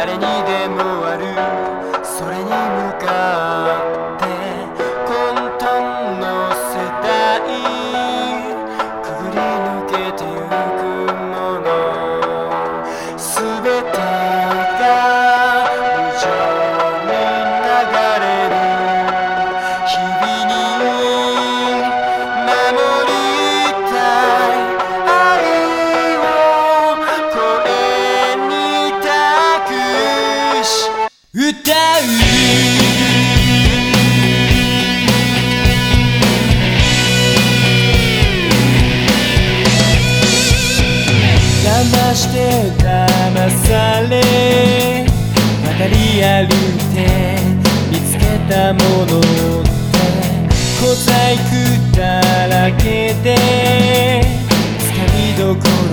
誰にで騙して騙され渡り歩いて見つけたものって小細工だらけでつかみどころ